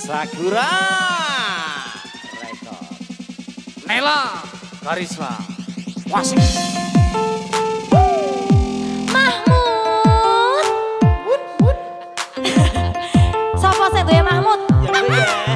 Sakura. Rekor Nela Karisma. Wasik. Mahmud. Wut wut Sapa saya tuh ya Mahmud? Ya, ya.